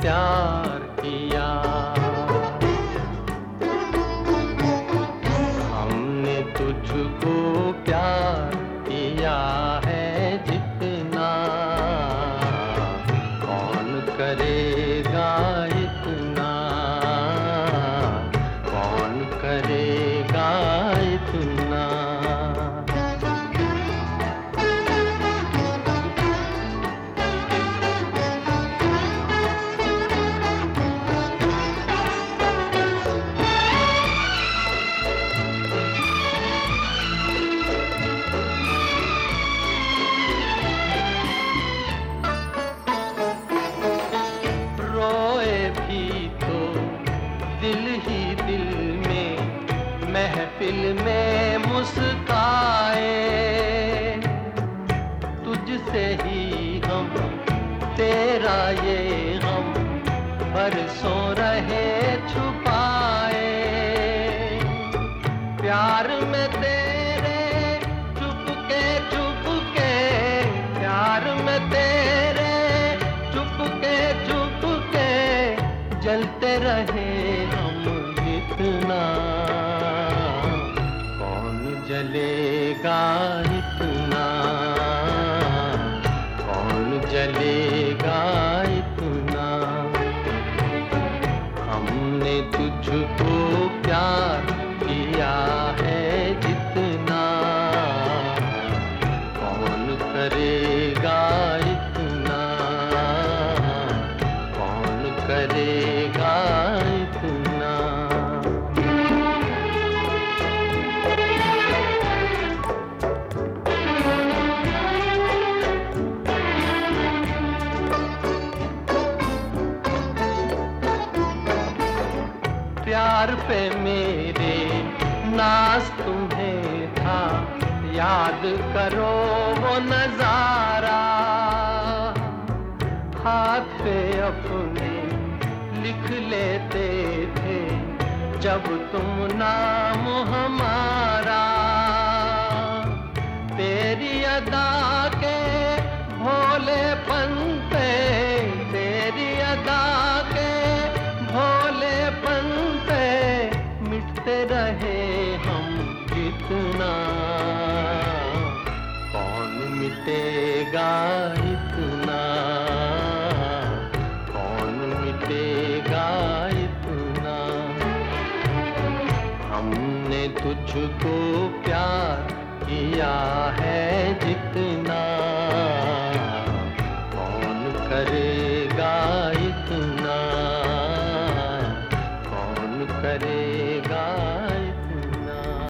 प्यार किया। हमने तुझको प्यार किया है जितना। कौन करेगा महफिल में मुस्काए। तुझसे ही हम, तेरा ये हम, बरसों रहे छुपाए। प्यार में तेरे चुपके चुपके, प्यार में तेरे जलेगा इतना। कौन जलेगा इतना? हमने तुझको प्यार किया है जितना। कौन करेगा प्यार पे मेरे नाज तुम्हें था। याद करो वो नज़ारा। हाथ पे अपने लिख लेते थे, जब तुम नाम हमारा मिटेगा इतना? कौन मिटेगा इतना? हमने तुझको प्यार किया